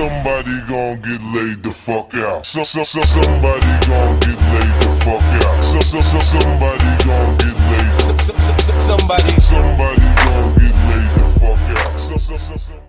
somebody gon' get laid the fuck out. So, so, so, somebody gon' get laid the fuck out. So, so, so, somebody gon'